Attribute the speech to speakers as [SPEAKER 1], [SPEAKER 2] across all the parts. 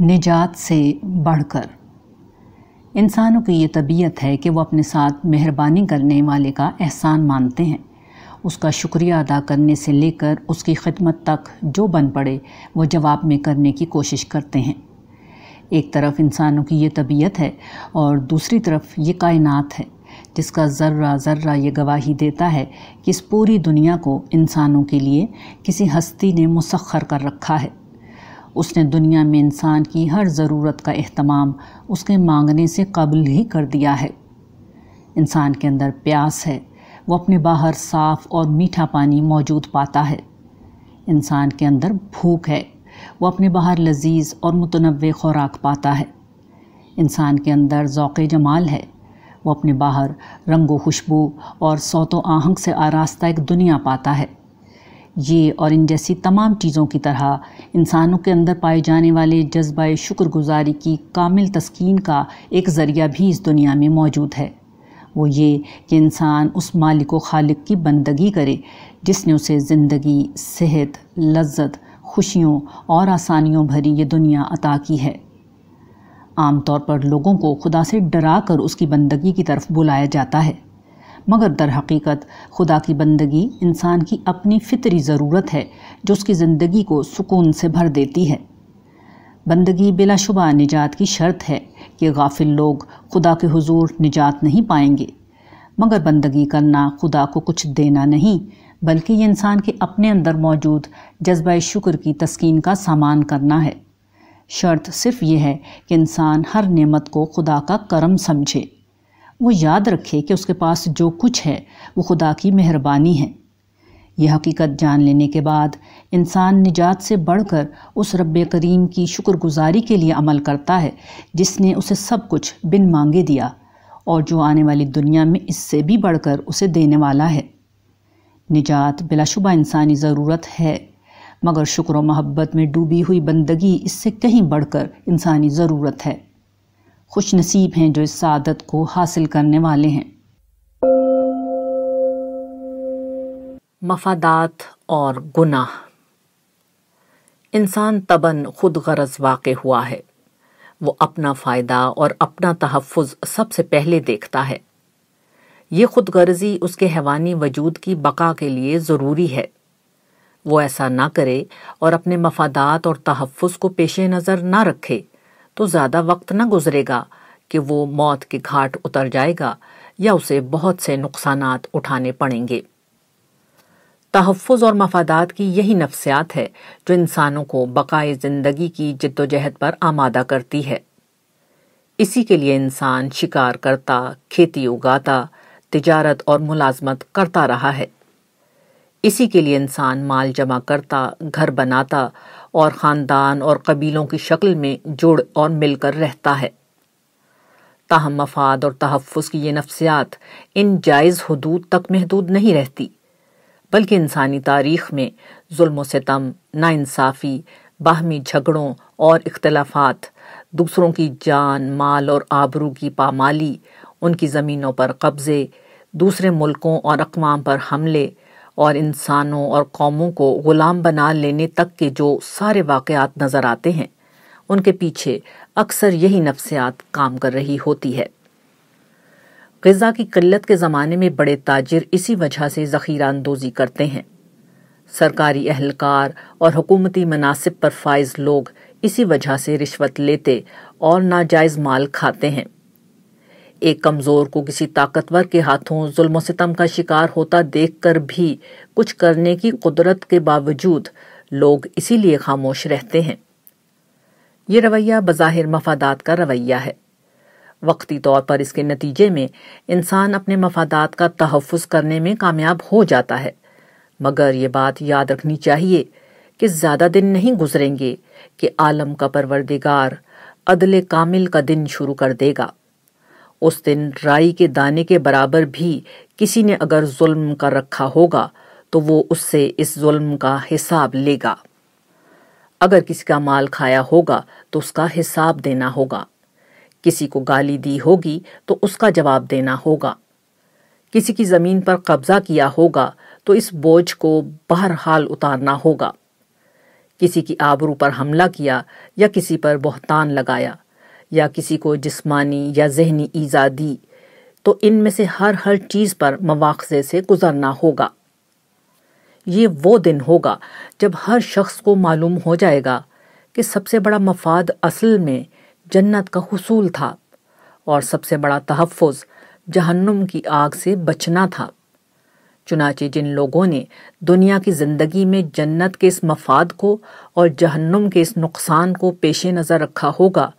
[SPEAKER 1] نجات سے بڑھ کر۔ انسانوں کی یہ طبیعت ہے کہ وہ اپنے ساتھ مہربانی کرنے والے کا احسان مانتے ہیں۔ اس کا شکریہ ادا کرنے سے لے کر اس کی خدمت تک جو بن پڑے، وہ جواب میں کرنے کی کوشش کرتے ہیں۔ ایک طرف انسانوں کی یہ طبیعت ہے اور دوسری طرف یہ کائنات ہے، جس کا ذرہ ذرہ یہ گواہی دیتا ہے کہ اس پوری دنیا کو انسانوں کے لیے کسی ہستی نے مسخر کر رکھا ہے۔ اس نے دنیا میں انسان کی ہر ضرورت کا اہتمام اس کے مانگنے سے قبل ہی کر دیا ہے۔ انسان کے اندر پیاس ہے، وہ اپنے باہر صاف اور میٹھا پانی موجود پاتا ہے۔ انسان کے اندر بھوک ہے، وہ اپنے باہر لذیذ اور متنوع خوراک پاتا ہے۔ انسان کے اندر ذوق جمال ہے، وہ اپنے باہر رنگ و خوشبو اور صوت و آہنگ سے آراستہ ایک دنیا پاتا ہے۔ یہ اور ان جیسی تمام چیزوں کی طرح انسانوں کے اندر پائے جانے والے جذبہ شکر گزاری کی کامل تسکین کا ایک ذریعہ بھی اس دنیا میں موجود ہے۔ وہ یہ کہ انسان اس مالک و خالق کی بندگی کرے جس نے اسے زندگی، صحت، لذت، خوشیوں اور آسانیوں بھری یہ دنیا عطا کی ہے۔ عام طور پر لوگوں کو خدا سے ڈرا کر اس کی بندگی کی طرف بلایا جاتا ہے۔ مگر در حقیقت خدا کی بندگی انسان کی اپنی فطری ضرورت ہے، جو اس کی زندگی کو سکون سے بھر دیتی ہے۔ بندگی بلا شبہ نجات کی شرط ہے کہ غافل لوگ خدا کے حضور نجات نہیں پائیں گے۔ مگر بندگی کرنا خدا کو کچھ دینا نہیں، بلکہ یہ انسان کے اپنے اندر موجود جذبہ شکر کی تسکین کا سامان کرنا ہے۔ شرط صرف یہ ہے کہ انسان ہر نعمت کو خدا کا کرم سمجھے۔ وہ یاد رکھے کہ اس کے پاس جو کچھ ہے، وہ خدا کی مہربانی ہے۔ یہ حقیقت جان لینے کے بعد انسان نجات سے بڑھ کر اس رب کریم کی شکر گزاری کے لیے عمل کرتا ہے، جس نے اسے سب کچھ بن مانگے دیا اور جو آنے والی دنیا میں اس سے بھی بڑھ کر اسے دینے والا ہے۔ نجات بلا شبہ انسانی ضرورت ہے، مگر شکر و محبت میں ڈوبی ہوئی بندگی اس سے کہیں بڑھ کر انسانی ضرورت ہے۔ خوش نصیب ہیں جو اس سعادت کو حاصل کرنے والے ہیں۔
[SPEAKER 2] مفادات اور گناہ۔ انسان تباً خود غرض واقع ہوا ہے۔ وہ اپنا فائدہ اور اپنا تحفظ سب سے پہلے دیکھتا ہے۔ یہ خود غرضی اس کے حیوانی وجود کی بقا کے لیے ضروری ہے۔ وہ ایسا نہ کرے اور اپنے مفادات اور تحفظ کو پیش نظر نہ رکھے۔ تو زیادہ وقت نہ گزرے گا کہ وہ موت کے گھاٹ اتر جائے گا یا اسے بہت سے نقصانات اٹھانے پڑیں گے۔ تحفظ اور مفادات کی یہی نفسیات ہے جو انسانوں کو بقائے زندگی کی جد و جہد پر آمادہ کرتی ہے۔ اسی کے لیے انسان شکار کرتا، کھیتی اگاتا، تجارت اور ملازمت کرتا رہا ہے۔ اسی کے لیے انسان مال جمع کرتا، گھر بناتا اور خاندان اور قبیلوں کی شکل میں جڑ اور مل کر رہتا ہے۔ تاہم مفاد اور تحفظ کی یہ نفسیات ان جائز حدود تک محدود نہیں رہتی، بلکہ انسانی تاریخ میں ظلم و ستم، ناانصافی، باہمی جھگڑوں اور اختلافات، دوسروں کی جان، مال اور آبرو کی پامالی، ان کی زمینوں پر قبضے، دوسرے ملکوں اور اقوام پر حملے اور انسانوں اور قوموں کو غلام بنا لینے تک کے جو سارے واقعات نظر آتے ہیں، ان کے پیچھے اکثر یہی نفسیات کام کر رہی ہوتی ہے۔ غذا کی قلت کے زمانے میں بڑے تاجر اسی وجہ سے ذخیرہ اندوزی کرتے ہیں۔ سرکاری اہلکار اور حکومتی مناسب پر فائز لوگ اسی وجہ سے رشوت لیتے اور ناجائز مال کھاتے ہیں۔ ایک کمزور کو کسی طاقتور کے ہاتھوں ظلم و ستم کا شکار ہوتا دیکھ کر بھی کچھ کرنے کی قدرت کے باوجود لوگ اسی لیے خاموش رہتے ہیں۔ یہ رویہ بظاہر مفادات کا رویہ ہے۔ وقتی طور پر اس کے نتیجے میں انسان اپنے مفادات کا تحفظ کرنے میں کامیاب ہو جاتا ہے۔ مگر یہ بات یاد رکھنی چاہیے کہ زیادہ دن نہیں گزریں گے کہ عالم کا پروردگار عدل کامل کا دن شروع کر دے گا۔ اس دن رائی کے دانے کے برابر بھی کسی نے اگر ظلم کر رکھا ہوگا تو وہ اس سے اس ظلم کا حساب لے گا۔ اگر کسی کا مال کھایا ہوگا تو اس کا حساب دینا ہوگا۔ کسی کو گالی دی ہوگی تو اس کا جواب دینا ہوگا۔ کسی کی زمین پر قبضہ کیا ہوگا تو اس بوجھ کو بہرحال اتارنا ہوگا۔
[SPEAKER 1] کسی کی آبرو پر حملہ کیا یا کسی پر بہتان لگایا یا کسی کو جسمانی یا ذہنی ایزا دی تو ان میں سے ہر ہر چیز پر مواخذے سے گزرنا ہوگا۔ یہ وہ دن ہوگا جب ہر شخص کو معلوم ہو جائے گا کہ سب سے بڑا مفاد اصل میں جنت کا حصول تھا اور سب سے بڑا تحفظ جہنم کی آگ سے بچنا تھا۔ چنانچہ جن لوگوں نے دنیا کی زندگی میں جنت کے اس مفاد کو اور جہنم کے اس نقصان کو پیش نظر رکھا ہوگا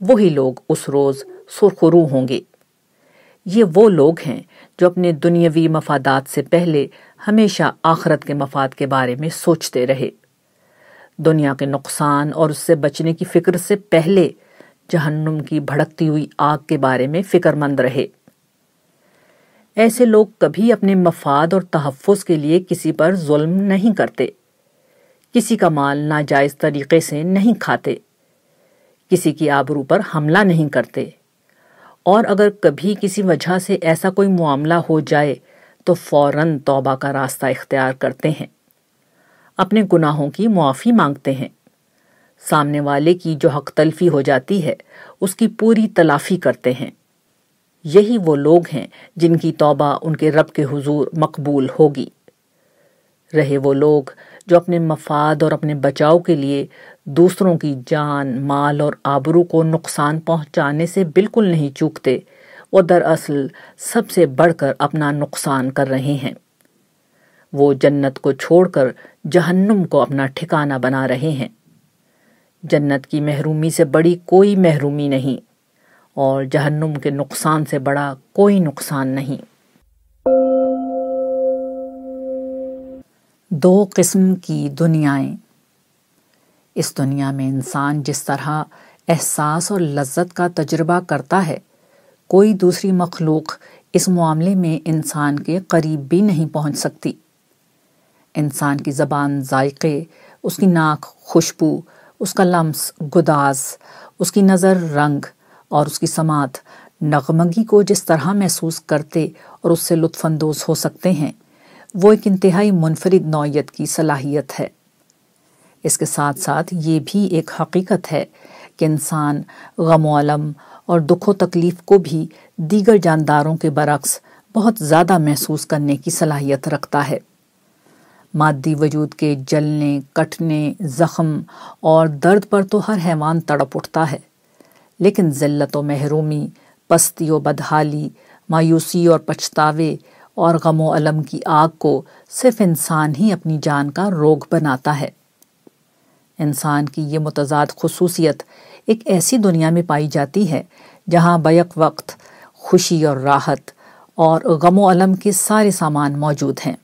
[SPEAKER 1] وہی لوگ اس روز سرخرو ہوں گے۔ یہ وہ لوگ ہیں جو اپنے دنیاوی مفادات سے پہلے ہمیشہ آخرت کے مفاد کے بارے میں سوچتے رہے۔ دنیا کے نقصان اور اس سے بچنے کی فکر سے پہلے جہنم کی بھڑکتی ہوئی آگ کے بارے میں فکر مند رہے۔ ایسے لوگ کبھی اپنے مفاد اور تحفظ کے لیے کسی پر ظلم نہیں کرتے۔ کسی کا مال ناجائز طریقے سے نہیں کھاتے۔ کسی کی آبرو پر حملہ نہیں کرتے۔ اور اگر کبھی کسی وجہ سے ایسا کوئی معاملہ ہو جائے، تو فوراً توبہ کا راستہ اختیار کرتے ہیں۔ اپنے گناہوں کی معافی مانگتے ہیں۔ سامنے والے کی جو حق تلفی ہو جاتی ہے، اس کی پوری تلافی کرتے ہیں۔ یہی وہ لوگ ہیں جن کی توبہ ان کے رب کے حضور مقبول ہوگی۔ رہے وہ لوگ جو اپنے مفاد اور اپنے بچاؤ کے لیے دوسروں کی جان، مال اور آبرو کو نقصان پہنچانے سے بالکل نہیں چوکتے۔ وہ دراصل سب سے بڑھ کر اپنا نقصان کر رہے ہیں۔ وہ جنت کو چھوڑ کر جہنم کو اپنا ٹھکانہ بنا رہے ہیں۔ جنت کی محرومی سے بڑی کوئی محرومی نہیں اور جہنم کے نقصان سے بڑا کوئی نقصان نہیں۔ دو قسم کی دنیایں اس دنیا میں انسان جس طرح احساس اور لذت کا تجربہ کرتا ہے، کوئی دوسری مخلوق اس معاملے میں انسان کے قریب بھی نہیں پہنچ سکتی۔ انسان کی زبان ذائقے، اس کی ناک خوشبو، اس کا لمس گداز، اس کی نظر رنگ اور اس کی سماعت نغمگی کو جس طرح محسوس کرتے اور اس سے لطف اندوز ہو سکتے ہیں، وہ ایک انتہائی منفرد نوعیت کی صلاحیت ہے۔ اس کے ساتھ ساتھ یہ بھی ایک حقیقت ہے کہ انسان غم و علم اور دکھ و تکلیف کو بھی دیگر جانداروں کے برعکس بہت زیادہ محسوس کرنے کی صلاحیت رکھتا ہے۔ مادی وجود کے جلنے، کٹنے، زخم اور درد پر تو ہر حیوان تڑپ اٹھتا ہے، لیکن ذلت و محرومی، پستی و بدحالی، مایوسی اور پچھتاوے اور غم و علم کی آگ کو صرف انسان ہی اپنی جان کا روگ بناتا ہے۔ انسان کی یہ متضاد خصوصیت ایک ایسی دنیا میں پائی جاتی ہے جہاں بیک وقت، خوشی اور راحت اور غم و علم کے سارے سامان موجود ہیں۔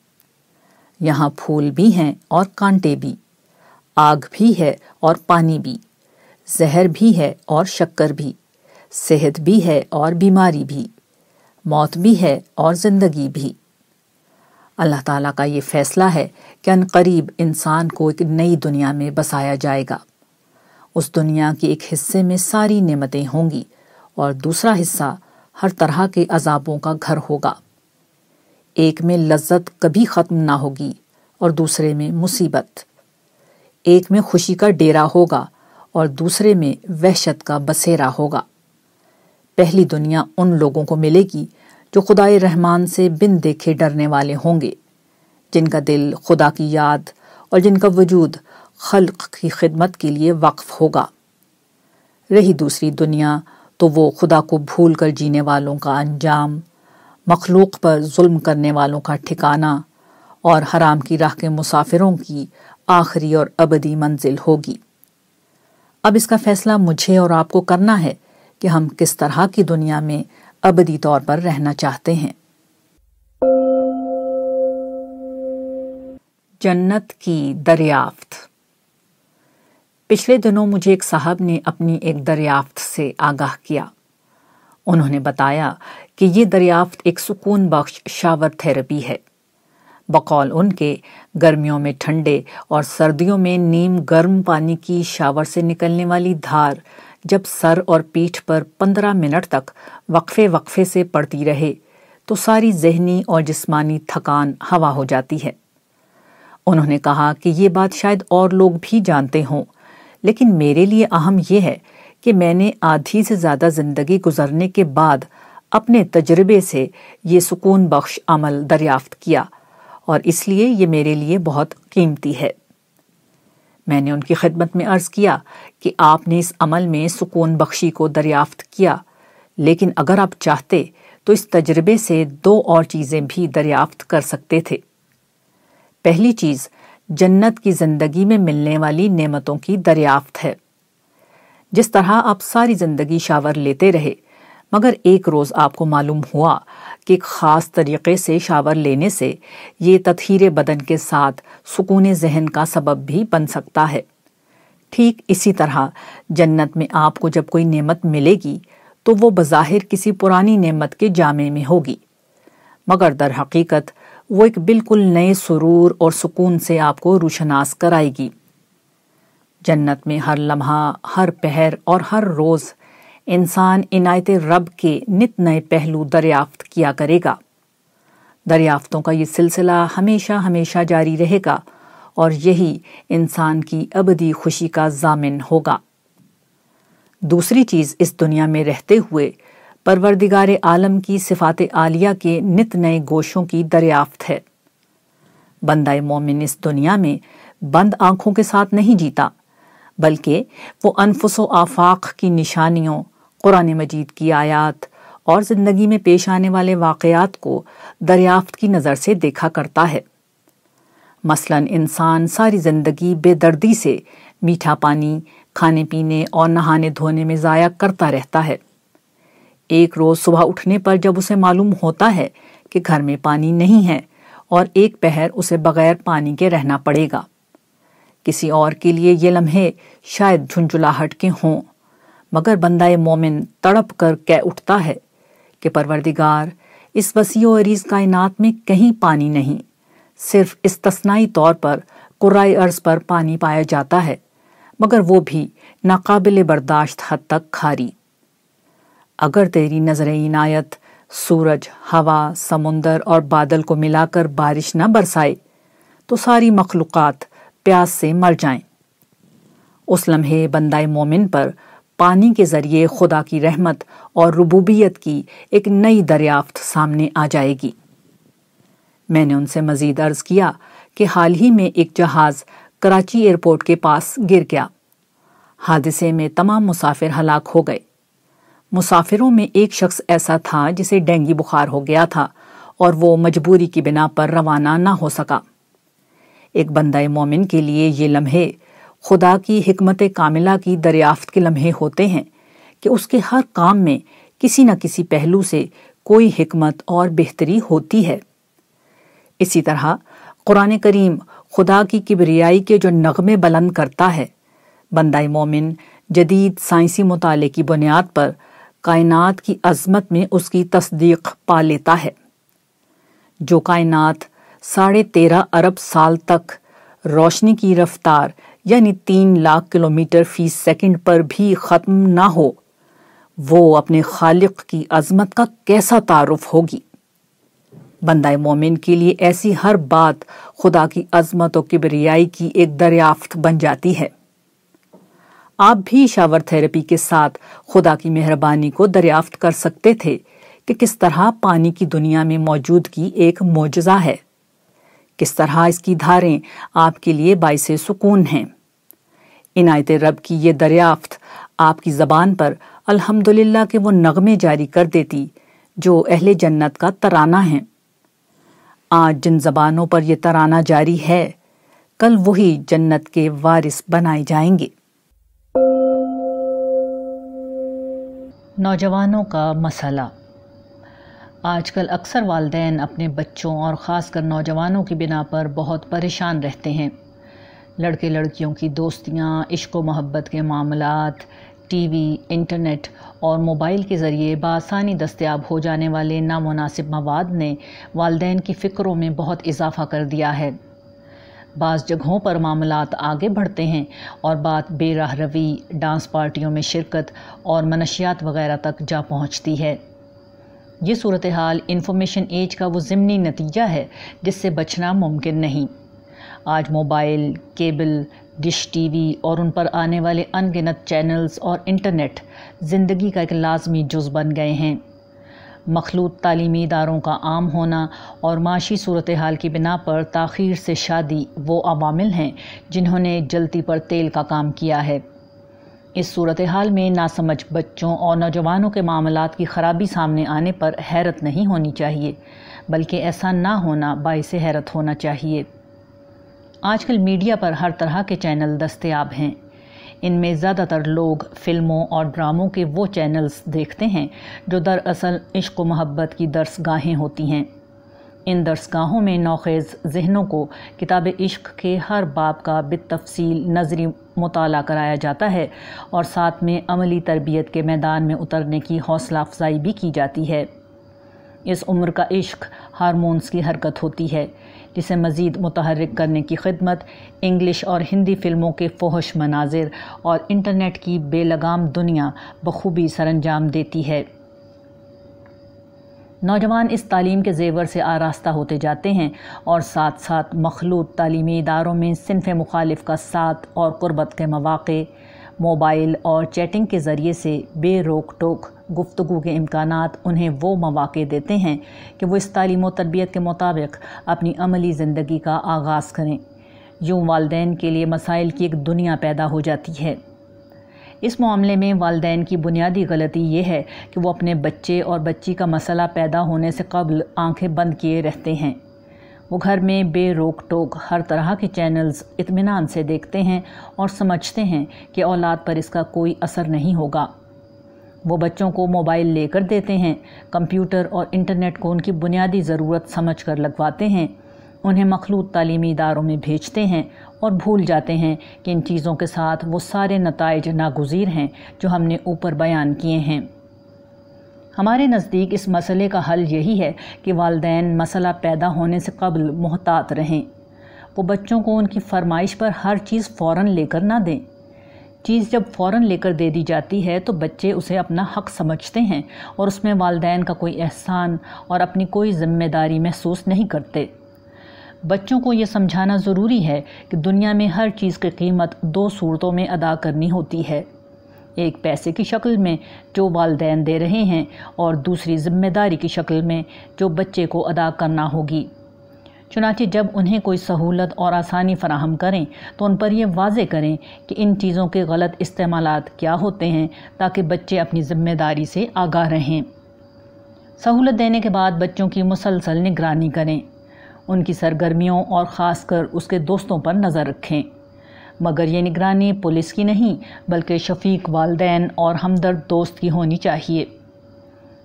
[SPEAKER 1] یہاں پھول بھی ہیں اور کانٹے بھی، آگ بھی ہے اور پانی بھی، زہر بھی ہے اور شکر بھی، صحت بھی ہے اور بیماری بھی، موت بھی ہے اور زندگی بھی۔ اللہ تعالیٰ کا یہ فیصلہ ہے کہ ان قریب انسان کو ایک نئی دنیا میں بسایا جائے گا۔ اس دنیا کے ایک حصے میں ساری نعمتیں ہوں گی اور دوسرا حصہ ہر طرح کے عذابوں کا گھر ہوگا۔ ایک میں لذت کبھی ختم نہ ہوگی اور دوسرے میں مصیبت۔ ایک میں خوشی کا ڈیرا ہوگا اور دوسرے میں وحشت کا بسیرا ہوگا۔ پہلی دنیا ان لوگوں کو ملے گی جو خدائے رحمان سے بن دیکھے ڈرنے والے ہوں گے، جن کا دل خدا کی یاد اور جن کا وجود خلق کی خدمت کے لیے وقف ہوگا۔ رہی دوسری دنیا تو وہ خدا کو بھول کر جینے والوں کا انجام، مخلوق پر ظلم کرنے والوں کا ٹھکانہ، اور حرام کی راہ کے مسافروں کی آخری اور ابدی منزل ہوگی۔ اب اس کا فیصلہ مجھے اور آپ کو کرنا ہے کہ ہم کس طرح کی دنیا میں ابدی طور پر رہنا چاہتے ہیں۔ جنت کی دریافت۔ پچھلے دنوں مجھے ایک صاحب نے اپنی ایک دریافت سے آگاہ کیا۔ انہوں نے بتایا کہ یہ دریافت ایک سکون بخش شاور تھراپی ہے۔ بقول ان کے گرمیوں میں ٹھنڈے اور سردیوں میں نیم گرم پانی کی شاور سے نکلنے والی دھار جب سر اور پیٹھ پر پندرہ منٹ تک وقفے وقفے سے پڑتی رہے، تو ساری ذہنی اور جسمانی تھکان ہوا ہو جاتی ہے۔ انہوں نے کہا کہ یہ بات شاید اور لوگ بھی جانتے ہوں، لیکن میرے لیے اہم یہ ہے کہ میں نے آدھی سے زیادہ زندگی گزرنے کے بعد اپنے تجربے سے یہ سکون بخش عمل دریافت کیا، اور اس لیے یہ میرے لیے بہت قیمتی ہے۔ میں نے ان کی خدمت میں عرض کیا کہ آپ نے اس عمل میں سکون بخشی کو دریافت کیا۔ لیکن اگر آپ چاہتے تو اس تجربے سے دو اور چیزیں بھی دریافت کر سکتے تھے۔ پہلی چیز، جنت کی زندگی میں ملنے والی نعمتوں کی دریافت ہے۔ جس طرح آپ ساری زندگی شاور لیتے رہے، مگر ایک روز آپ کو معلوم ہوا کہ ایک خاص طریقے سے شاور لینے سے یہ تطہیر بدن کے ساتھ سکون ذہن کا سبب بھی بن سکتا ہے۔ ٹھیک اسی طرح جنت میں آپ کو جب کوئی نعمت ملے گی تو وہ بظاہر کسی پرانی نعمت کے جامع میں ہوگی۔ مگر در حقیقت وہ ایک بالکل نئے سرور اور سکون سے آپ کو روشناس کرائے گی۔ جنت میں ہر لمحہ، ہر پہر اور ہر روز انسان عنایت رب کے نت نئے پہلو دریافت کیا کرے گا۔ دریافتوں کا یہ سلسلہ ہمیشہ ہمیشہ جاری رہے گا۔ اور یہی انسان کی ابدی خوشی کا ضامن ہوگا۔ دوسری چیز اس دنیا میں رہتے ہوئے پروردگار عالم کی صفات عالیہ کے نت نئے گوشوں کی دریافت ہے۔ بندہ مومن اس دنیا میں بند آنکھوں کے ساتھ نہیں جیتا، بلکہ وہ انفس و آفاق کی نشانیوں، قرآن مجید کی آیات اور زندگی میں پیش آنے والے واقعات کو دریافت کی نظر سے دیکھا کرتا ہے۔ مثلا انسان ساری زندگی بے دردی سے میٹھا پانی، کھانے پینے اور نہانے دھونے میں ضائع کرتا رہتا ہے۔ ایک روز صبح اٹھنے پر جب اسے معلوم ہوتا ہے کہ گھر میں پانی نہیں ہے اور ایک پہر اسے بغیر پانی کے رہنا پڑے گا۔ کسی اور کے لیے یہ لمحے شاید جھنجھلاہٹ کے ہوں، مگر بندہ مومن تڑپ کر کہہ اٹھتا ہے کہ پروردگار، اس وسیع و عریض کائنات میں کہیں پانی نہیں۔ صرف استثنائی طور پر قرائے ارض پر پانی پایا جاتا ہے، مگر وہ بھی ناقابل برداشت حد تک کھاری۔ اگر تیری نظر عنایت سورج، ہوا، سمندر اور بادل کو ملا کر بارش نہ برسائے، تو ساری مخلوقات پیاس سے مر جائیں۔ اس لمحے بندہ مومن پر پانی کے ذریعے خدا کی رحمت اور ربوبیت کی ایک نئی دریافت سامنے آ جائے گی۔ میں نے ان سے مزید عرض کیا کہ حال ہی میں ایک جہاز کراچی ایئرپورٹ کے پاس گر گیا۔ حادثے میں تمام مسافر ہلاک ہو گئے۔ مسافروں میں ایک شخص ایسا تھا جسے ڈینگی بخار ہو گیا تھا اور وہ مجبوری کی بنا پر روانہ نہ ہو سکا۔ ایک بندہ مومن کے لیے یہ لمحے خدا کی حکمت کاملہ کی دریافت کے لمحے ہوتے ہیں کہ اس کے ہر کام میں کسی نہ کسی پہلو سے کوئی حکمت اور بہتری ہوتی ہے۔ اسی طرح قرآن کریم خدا کی کبریائی کے جو نغمے بلند کرتا ہے۔ بندہ مومن جدید سائنسی مطالعے کی بنیاد پر کائنات کی عظمت میں اس کی تصدیق پا لیتا ہے۔ جو کائنات ساڑھے تیرہ ارب سال تک روشنی کی رفتار یعنی تین لاکھ کلومیٹر فی سیکنڈ پر بھی ختم نہ ہو، وہ اپنے خالق کی عظمت کا کیسا تعارف ہوگی؟ بندہ مومن کے لیے ایسی ہر بات خدا کی عظمت و کبریائی کی ایک دریافت بن جاتی ہے۔ آپ بھی شاور تھراپی کے ساتھ خدا کی مہربانی کو دریافت کر سکتے تھے کہ کس طرح پانی کی دنیا میں موجود کی ایک معجزہ ہے۔ کس طرح اس کی دھاریں آپ کے لیے باعث سکون ہیں۔ عنایت رب کی یہ دریافت آپ کی زبان پر الحمد کے وہ نغمے جاری کر دیتی جو اہل جنت کا ترانہ ہیں۔ آج جن زبانوں پر یہ ترانہ جاری ہے، کل وہی جنت کے وارث بنائے جائیں گے۔
[SPEAKER 3] نوجوانوں کا مسئلہ۔ آج کل اکثر والدین اپنے بچوں اور خاص کر نوجوانوں کی بنا پر بہت پریشان رہتے ہیں۔ لڑکے لڑکیوں کی دوستیاں، عشق و محبت کے معاملات ٹی وی، انٹرنیٹ اور موبائل کے ذریعے بآسانی دستیاب ہو جانے والے نامناسب مواد نے والدین کی فکروں میں بہت اضافہ کر دیا ہے۔ بعض جگہوں پر معاملات آگے بڑھتے ہیں اور بات بے راہ روی، ڈانس پارٹیوں میں شرکت اور منشیات وغیرہ تک جا پہنچتی ہے۔ یہ صورتحال انفارمیشن ایج کا وہ ضمنی نتیجہ ہے جس سے بچنا ممکن نہیں۔
[SPEAKER 1] آج mobile, cable dish T V اور ان پر آنے والے ان گنت چینلز اور انٹرنیٹ زندگی کا ایک لازمی جز بن گئے ہیں۔ مخلوط تعلیمی اداروں کا عام ہونا اور معاشی صورتحال کی بنا پر تاخیر سے شادی وہ عوامل ہیں جنہوں نے جلتی پر تیل کا کام کیا ہے۔ اس صورتحال میں ناسمجھ بچوں اور نوجوانوں کے معاملات کی خرابی سامنے آنے پر حیرت نہیں ہونی چاہیے، بلکہ ایسا نہ ہونا باعث حیرت ہونا چاہیے۔ آج کل میڈیا پر ہر طرح کے چینل دستیاب ہیں۔ ان میں زیادہ تر لوگ فلموں اور ڈراموں کے وہ چینلز دیکھتے ہیں جو دراصل عشق و محبت کی درس گاہیں ہوتی ہیں۔ ان درس گاہوں میں نوخیز ذہنوں کو کتاب عشق کے ہر باب کا بالتفصیل نظری مطالعہ کرایا جاتا ہے اور ساتھ میں عملی تربیت کے میدان میں اترنے کی حوصلہ افزائی بھی کی جاتی ہے۔ اس عمر کا عشق ہارمونز کی حرکت ہوتی ہے۔ جسے مزید متحرک کرنے کی خدمت، انگلش اور ہندی فلموں کے فوہش مناظر اور انٹرنیٹ کی بے لگام دنیا بخوبی سر انجام دیتی ہے۔ نوجوان اس تعلیم کے زیور سے آراستہ ہوتے جاتے ہیں اور ساتھ ساتھ مخلوط تعلیمی اداروں میں صنف مخالف کا ساتھ اور قربت کے مواقع موبائل اور چیٹنگ کے ذریعے سے بے روک ٹوک گفتگو کے امکانات انہیں وہ مواقع دیتے ہیں کہ وہ اس تعلیم و تربیت کے مطابق اپنی عملی زندگی کا آغاز کریں۔ یوں والدین کے لیے مسائل کی ایک دنیا پیدا ہو جاتی ہے۔ اس معاملے میں والدین کی بنیادی غلطی یہ ہے کہ وہ اپنے بچے اور بچی کا مسئلہ پیدا ہونے سے قبل آنکھیں بند کیے رہتے ہیں۔ وہ گھر میں بے روک ٹوک ہر طرح کے چینلز اطمینان سے دیکھتے ہیں اور سمجھتے ہیں کہ اولاد پر اس کا کوئی اثر نہیں ہوگا۔ وہ بچوں کو موبائل لے کر دیتے ہیں، کمپیوٹر اور انٹرنیٹ کو ان کی بنیادی ضرورت سمجھ کر لگواتے ہیں۔ انہیں مخلوط تعلیمی اداروں میں بھیجتے ہیں اور بھول جاتے ہیں کہ ان چیزوں کے ساتھ وہ سارے نتائج ناگزیر ہیں جو ہم نے اوپر بیان کیے ہیں۔ ہمارے نزدیک اس مسئلے کا حل یہی ہے کہ والدین مسئلہ پیدا ہونے سے قبل محتاط رہیں۔ وہ بچوں کو ان کی فرمائش پر ہر چیز فوراً لے کر نہ دیں۔ چیز جب فوراً لے کر دے دی جاتی ہے تو بچے اسے اپنا حق سمجھتے ہیں اور اس میں والدین کا کوئی احسان اور اپنی کوئی ذمہ داری محسوس نہیں کرتے۔ بچوں کو یہ سمجھانا ضروری ہے کہ دنیا میں ہر چیز کی قیمت دو صورتوں میں ادا کرنی ہوتی ہے۔ ایک پیسے کی شکل میں جو والدین دے رہے ہیں اور دوسری ذمہ داری کی شکل میں جو بچے کو ادا کرنا ہوگی۔ چنانچہ جب انہیں کوئی سہولت اور آسانی فراہم کریں تو ان پر یہ واضح کریں کہ ان چیزوں کے غلط استعمالات کیا ہوتے ہیں تاکہ بچے اپنی ذمہ داری سے آگاہ رہیں۔ سہولت دینے کے بعد بچوں کی مسلسل نگرانی کریں۔ ان کی سرگرمیوں اور خاص کر اس کے دوستوں پر نظر رکھیں۔ مگر یہ نگرانی پولیس کی نہیں، بلکہ شفیق والدین اور ہمدرد دوست کی ہونی چاہیے۔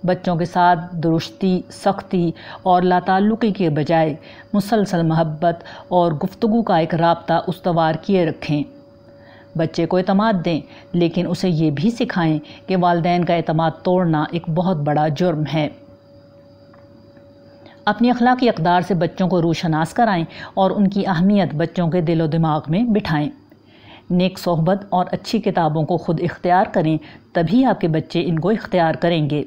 [SPEAKER 1] بچوں کے ساتھ درستی سختی اور لاتعلقی کے بجائے مسلسل محبت اور گفتگو کا ایک رابطہ استوار کیے رکھیں۔ بچے کو اعتماد دیں، لیکن اسے یہ بھی سکھائیں کہ والدین کا اعتماد توڑنا ایک بہت بڑا جرم ہے۔ اپنی اخلاقی اقدار سے بچوں کو روشناس کرائیں اور ان کی اہمیت بچوں کے دل و دماغ میں بٹھائیں۔ نیک صحبت اور اچھی کتابوں کو خود اختیار کریں، تبھی آپ کے بچے ان کو اختیار کریں گے۔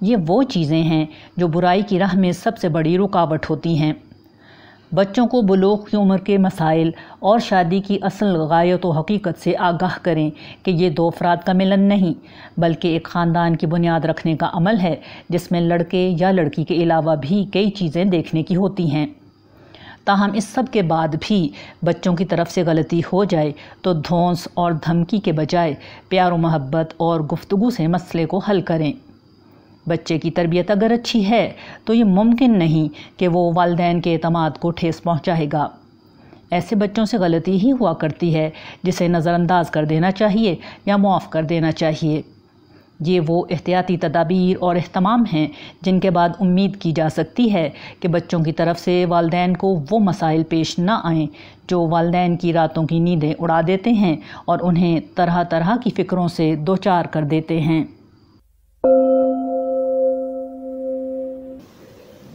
[SPEAKER 1] یہ وہ چیزیں ہیں جو برائی کی راہ میں سب سے بڑی رکاوٹ ہوتی ہیں۔ بچوں کو بلوغ کی عمر کے مسائل اور شادی کی اصل غایت و حقیقت سے آگاہ کریں کہ یہ دو افراد کا ملن نہیں، بلکہ ایک خاندان کی بنیاد رکھنے کا عمل ہے، جس میں لڑکے یا لڑکی کے علاوہ بھی کئی چیزیں دیکھنے کی ہوتی ہیں۔ تاہم اس سب کے بعد بھی بچوں کی طرف سے غلطی ہو جائے تو دھونس اور دھمکی کے بجائے پیار و محبت اور گفتگو سے مسئلے کو حل کریں۔ بچے کی تربیت اگر اچھی ہے تو یہ ممکن نہیں کہ وہ والدین کے اعتماد کو ٹھیس پہنچائے گا۔ ایسے بچوں سے غلطی ہی ہوا کرتی ہے جسے نظر انداز کر دینا چاہیے یا معاف کر دینا چاہیے۔ یہ وہ احتیاطی تدابیر اور اہتمام ہیں جن کے بعد امید کی جا سکتی ہے کہ بچوں کی طرف سے والدین کو وہ مسائل پیش نہ آئیں جو والدین کی راتوں کی نیندیں اڑا دیتے ہیں اور انہیں طرح طرح کی فکروں سے دوچار کر دیتے ہیں۔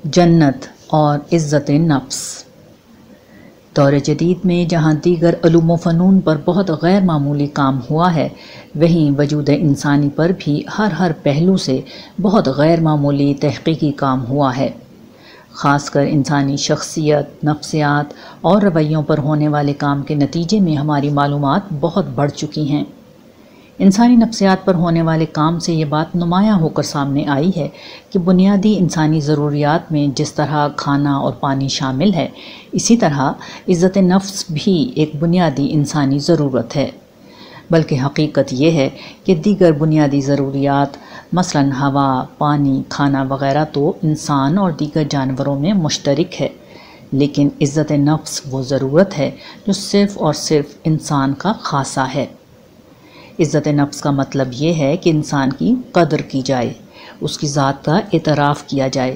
[SPEAKER 2] جنت اور عزت نفس۔ دور جدید میں جہاں دیگر علوم و فنون پر بہت غیر معمولی کام ہوا ہے، وہیں وجود انسانی پر بھی ہر ہر پہلو سے بہت غیر معمولی تحقیقی کام ہوا ہے۔
[SPEAKER 1] خاص کر انسانی شخصیت، نفسیات اور رویوں پر ہونے والے کام کے نتیجے میں ہماری معلومات بہت بڑھ چکی ہیں۔ انسانی نفسیات پر ہونے والے کام سے یہ بات نمایاں ہو کر سامنے آئی ہے کہ بنیادی انسانی ضروریات میں جس طرح کھانا اور پانی شامل ہے، اسی طرح عزت نفس بھی ایک بنیادی انسانی ضرورت ہے۔ بلکہ حقیقت یہ ہے کہ دیگر بنیادی ضروریات، مثلا ہوا، پانی، کھانا وغیرہ تو انسان اور دیگر جانوروں میں مشترک ہے۔ لیکن عزت نفس وہ ضرورت ہے جو صرف اور صرف انسان کا خاصا ہے۔ عزت نفس کا مطلب یہ ہے کہ انسان کی قدر کی جائے، اس کی ذات کا اعتراف کیا جائے،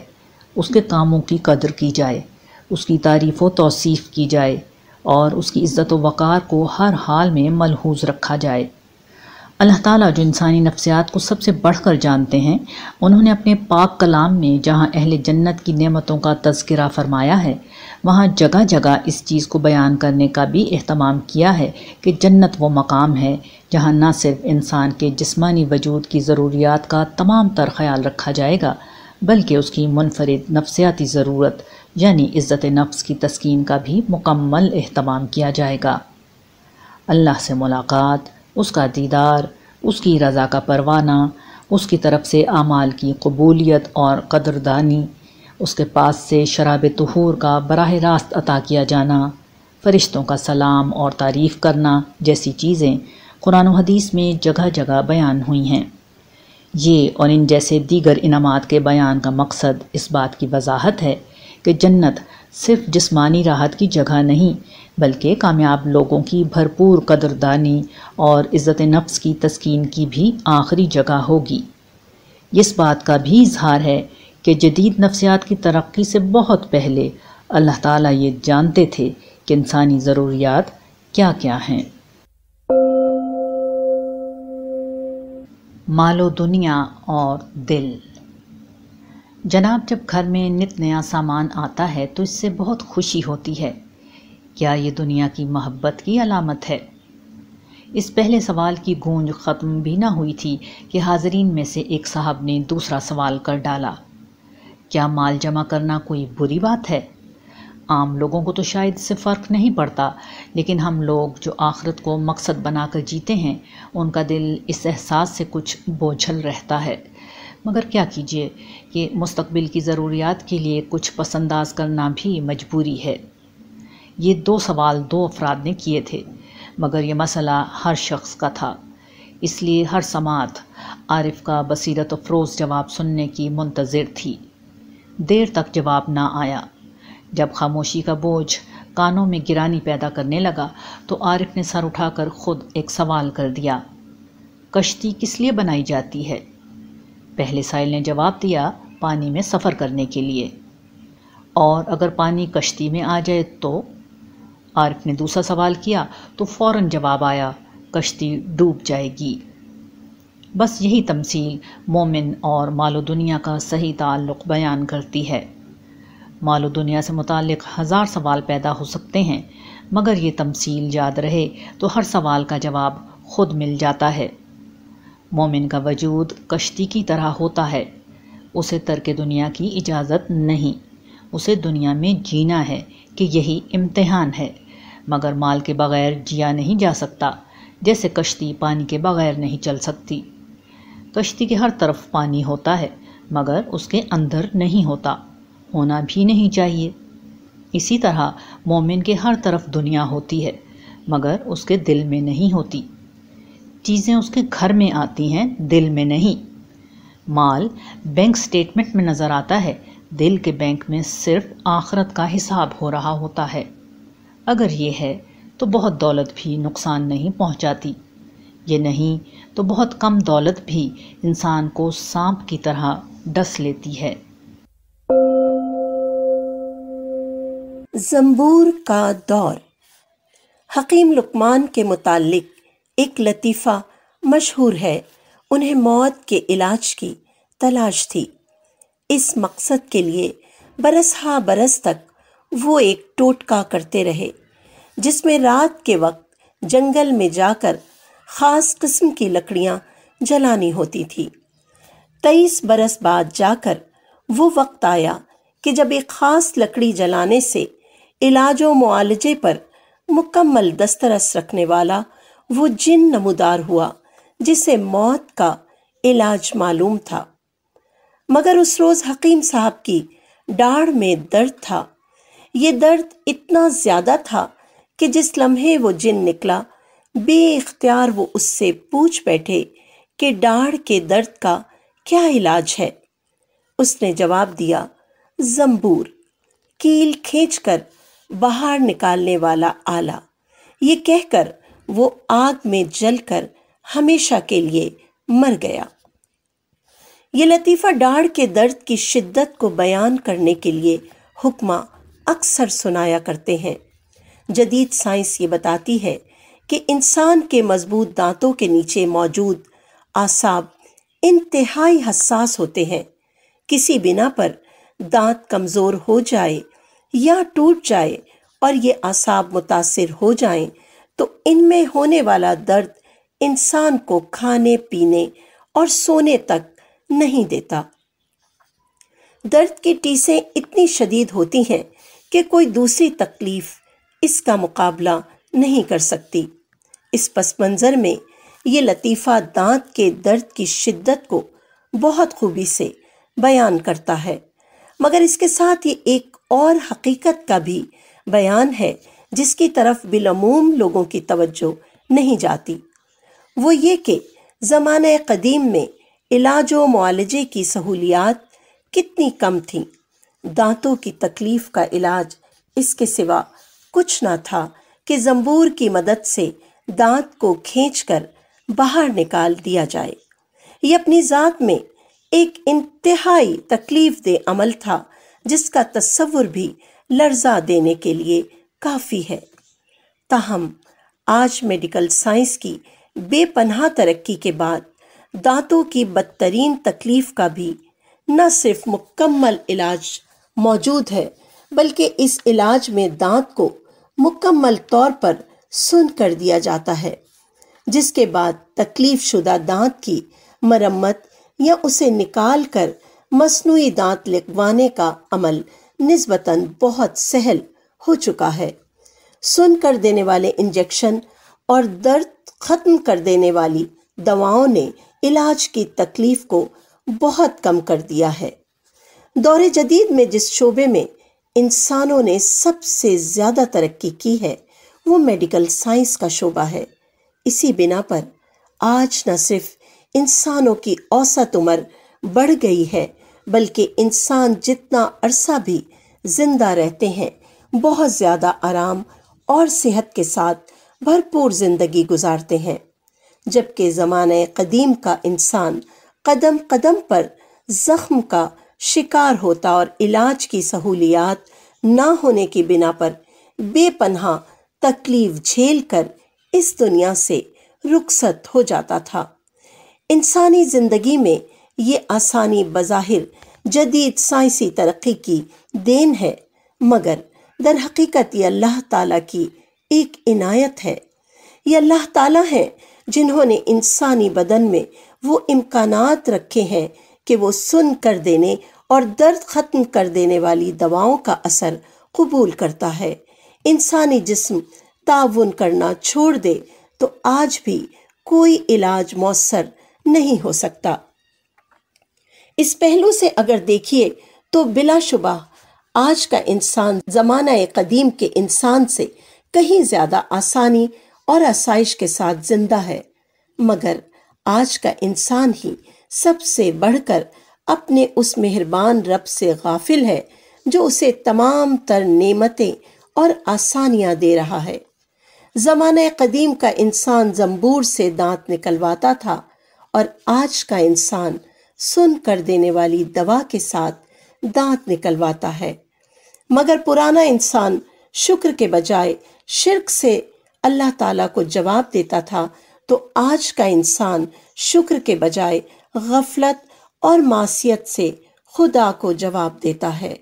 [SPEAKER 1] اس کے کاموں کی قدر کی جائے، اس کی تعریف و توصیف کی جائے اور اس کی عزت و وقار کو ہر حال میں ملحوظ رکھا جائے۔ اللہ تعالیٰ جو انسانی نفسیات کو سب سے بڑھ کر جانتے ہیں، انہوں نے اپنے پاک کلام میں جہاں اہل جنت کی نعمتوں کا تذکرہ فرمایا ہے، وہاں جگہ جگہ اس چیز کو بیان کرنے کا بھی اہتمام کیا ہے کہ جنت وہ مقام ہے جہاں نہ صرف انسان کے جسمانی وجود کی ضروریات کا تمام تر خیال رکھا جائے گا، بلکہ اس کی منفرد نفسیاتی ضرورت یعنی عزت نفس کی تسکین کا بھی مکمل اہتمام کیا جائے گا۔ اللہ سے ملاقات۔ اس کا دیدار، اس کی رضا کا پروانہ، اس کی طرف سے اعمال کی قبولیت اور قدردانی، اس کے پاس سے شراب طہور کا براہ راست عطا کیا جانا، فرشتوں کا سلام اور تعریف کرنا جیسی چیزیں قرآن و حدیث میں جگہ جگہ بیان ہوئی ہیں۔ یہ اور ان جیسے دیگر انعامات کے بیان کا مقصد اس بات کی وضاحت ہے کہ جنت صرف جسمانی راحت کی جگہ نہیں، بلکہ کامیاب لوگوں کی بھرپور قدردانی اور عزت نفس کی تسکین کی بھی آخری جگہ ہوگی۔ اس بات کا بھی اظہار ہے کہ جدید نفسیات کی ترقی سے بہت پہلے اللہ تعالیٰ یہ جانتے تھے کہ انسانی ضروریات کیا کیا ہیں۔ مال و دنیا اور دل۔ جناب، جب گھر میں نت نیا سامان آتا ہے تو اس سے بہت خوشی ہوتی ہے۔ کیا یہ دنیا کی محبت کی علامت ہے؟ اس پہلے سوال کی گونج ختم بھی نہ ہوئی تھی کہ حاضرین میں سے ایک صاحب نے دوسرا سوال کر ڈالا۔ کیا مال جمع کرنا کوئی بری بات ہے؟ عام لوگوں کو تو شاید سے فرق نہیں پڑتا، لیکن ہم لوگ جو آخرت کو مقصد بنا کر جیتے ہیں، ان کا دل اس احساس سے کچھ بوجھل رہتا ہے۔ مگر کیا کیجیے کہ مستقبل کی ضروریات کے لیے کچھ پسنداز کرنا بھی مجبوری ہے۔ یہ دو سوال دو افراد نے کیے تھے، مگر یہ مسئلہ ہر شخص کا تھا۔ اس لیے ہر سماعت عارف کا بصیرت افروز جواب سننے کی منتظر تھی۔ دیر تک جواب نہ آیا۔ جب خاموشی کا بوجھ کانوں میں گرانی پیدا کرنے لگا تو عارف نے سر اٹھا کر خود ایک سوال کر دیا، کشتی کس لیے بنائی جاتی ہے؟ پہلے سائل نے جواب دیا پانی میں سفر کرنے کے لیے۔ اور اگر پانی کشتی میں آ جائے تو؟ عارف نے دوسرا سوال کیا تو فوراً جواب آیا، کشتی ڈوب جائے گی۔ بس یہی تمثیل مومن اور مال و دنیا کا صحیح تعلق بیان کرتی ہے۔ مال و دنیا سے متعلق ہزار سوال پیدا ہو سکتے ہیں، مگر یہ تمثیل یاد رہے تو ہر سوال کا جواب خود مل جاتا ہے۔ مومن کا وجود کشتی کی طرح ہوتا ہے۔ اسے ترک دنیا کی اجازت نہیں۔ اسے دنیا میں جینا ہے کہ یہی امتحان ہے۔ مگر مال کے بغیر جیا نہیں جا سکتا، جیسے کشتی پانی کے بغیر نہیں چل سکتی۔ کشتی کے ہر طرف پانی ہوتا ہے، مگر اس کے اندر نہیں ہوتا، ہونا بھی نہیں چاہیے۔ اسی طرح مومن کے ہر طرف دنیا ہوتی ہے، مگر اس کے دل میں نہیں ہوتی۔ چیزیں اس کے گھر میں آتی ہیں، دل میں نہیں۔ مال بینک سٹیٹمنٹ میں نظر آتا ہے، دل کے بینک میں صرف آخرت کا حساب ہو رہا ہوتا ہے۔ اگر یہ ہے تو بہت دولت بھی نقصان نہیں پہنچاتی۔ یہ نہیں تو بہت کم دولت بھی انسان کو سانپ کی طرح ڈس لیتی ہے۔
[SPEAKER 4] زمبور کا دور۔ حکیم لقمان کے متعلق ایک لطیفہ مشہور ہے۔ انہیں موت کے علاج کی تلاش تھی۔ اس مقصد کے لیے برس ہا برس تک وہ ایک ٹوٹکا کرتے رہے، جس میں رات کے وقت جنگل میں جا کر خاص قسم کی لکڑیاں جلانی ہوتی تھی۔ تیئیس برس بعد جا کر وہ وقت آیا کہ جب ایک خاص لکڑی جلانے سے علاج و معالجے پر مکمل دسترس رکھنے والا وہ جن نمودار ہوا جسے موت کا علاج معلوم تھا۔ مگر اس روز حکیم صاحب کی ڈاڑھ میں درد تھا۔ یہ درد اتنا زیادہ تھا کہ جس لمحے وہ جن نکلا، بے اختیار وہ اس سے پوچھ بیٹھے کہ ڈاڑھ کے درد کا کیا علاج ہے۔ اس نے جواب دیا، زمبور، کیل کھینچ کر باہر نکالنے والا آلہ۔ یہ کہہ کر وہ آگ میں جل کر ہمیشہ کے لیے مر گیا۔ یہ لطیفہ ڈاڑھ کے درد کی شدت کو بیان کرنے کے لیے حکمہ اکثر سنایا کرتے ہیں۔ جدید سائنس یہ بتاتی ہے کہ انسان کے مضبوط دانتوں کے نیچے موجود آساب انتہائی حساس ہوتے ہیں۔ کسی بنا پر دانت کمزور ہو جائے یا ٹوٹ جائے اور یہ آساب متاثر ہو جائیں تو ان میں ہونے والا درد انسان کو کھانے، پینے اور سونے تک نہیں دیتا۔ درد کی ٹیسیں اتنی شدید ہوتی ہیں کہ کوئی دوسری تکلیف اس کا مقابلہ نہیں کر سکتی۔ اس پس منظر میں یہ لطیفہ دانت کے درد کی شدت کو بہت خوبی سے بیان کرتا ہے۔ مگر اس کے ساتھ یہ ایک اور حقیقت کا بھی بیان ہے جس کی طرف بالعموم لوگوں کی توجہ نہیں جاتی۔ وہ یہ کہ زمانہ قدیم میں علاج و معالجے کی سہولیات کتنی کم تھیں۔ دانتوں کی تکلیف کا علاج اس کے سوا کچھ نہ تھا کہ زمبور کی مدد سے دانت کو کھینچ کر باہر نکال دیا جائے۔ یہ اپنی ذات میں ایک انتہائی تکلیف دہ عمل تھا، جس کا تصور بھی لرزہ دینے کے لیے کافی ہے۔ تاہم، آج میڈیکل سائنس کی بے پناہ ترقی کے بعد دانتوں کی بدترین تکلیف کا بھی نہ صرف مکمل علاج موجود ہے، بلکہ اس علاج میں دانت کو مکمل طور پر سن کر دیا جاتا ہے، جس کے بعد تکلیف شدہ دانت کی مرمت یا اسے نکال کر مصنوعی دانت لگوانے کا عمل نسبتاً بہت سہل ہو چکا ہے۔ سن کر دینے والے انجیکشن اور درد ختم کر دینے والی دواؤں نے علاج کی تکلیف کو بہت کم کر دیا ہے۔ دور جدید میں جس شعبے میں انسانوں نے سب سے زیادہ ترقی کی ہے، وہ میڈیکل سائنس کا شعبہ ہے۔ اسی بنا پر آج نہ صرف انسانوں کی اوسط عمر بڑھ گئی ہے، بلکہ انسان جتنا عرصہ بھی زندہ رہتے ہیں بہت زیادہ آرام اور صحت کے ساتھ بھرپور زندگی گزارتے ہیں۔ جبکہ زمانہ قدیم کا انسان قدم قدم پر زخم کا شکار ہوتا اور علاج کی سہولیات نہ ہونے کی بنا پر بے پناہ تکلیف جھیل کر اس دنیا سے رخصت ہو جاتا تھا۔ انسانی زندگی میں یہ آسانی بظاہر جدید سائنسی ترقی کی دین ہے، مگر در حقیقت یہ اللہ تعالیٰ کی ایک عنایت ہے۔ یہ اللہ تعالیٰ ہیں جنہوں نے انسانی بدن میں وہ امکانات رکھے ہیں کہ وہ سن کر دینے اور درد ختم کر دینے والی دواؤں کا اثر قبول کرتا ہے۔ انسانی جسم تعاون کرنا چھوڑ دے تو آج بھی کوئی علاج مؤثر نہیں ہو سکتا۔ اس پہلو سے اگر دیکھیے تو بلا شبہ آج کا انسان زمانہ قدیم کے انسان سے کہیں زیادہ آسانی اور آسائش کے ساتھ زندہ ہے۔ مگر آج کا انسان ہی سب سے بڑھ کر اپنے اس مہربان رب سے غافل ہے جو اسے تمام تر نعمتیں اور آسانیاں دے رہا ہے۔ زمانہ قدیم کا انسان زمبور سے دانت نکلواتا تھا اور آج کا انسان سن کر دینے والی دوا کے ساتھ دانت نکلواتا ہے۔ مگر پرانا انسان شکر کے بجائے شرک سے اللہ تعالیٰ کو جواب دیتا تھا، تو آج کا انسان شکر کے بجائے غفلت اور معصیت سے خدا کو جواب دیتا ہے۔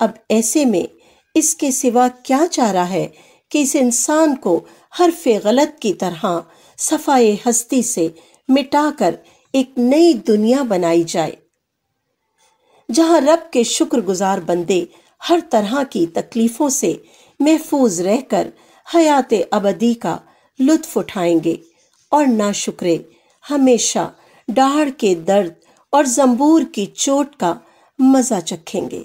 [SPEAKER 4] اب ایسے میں اس کے سوا کیا چاہ رہا ہے کہ اس انسان کو حرف غلط کی طرح صفائے ہستی سے مٹا کر ایک نئی دنیا بنائی جائے، جہاں رب کے شکر گزار بندے ہر طرح کی تکلیفوں سے محفوظ رہ کر حیات ابدی کا لطف اٹھائیں گے اور نہ شکرے ہمیشہ ڈاڑھ کے درد اور زمبور کی چوٹ کا مزہ چکھیں گے۔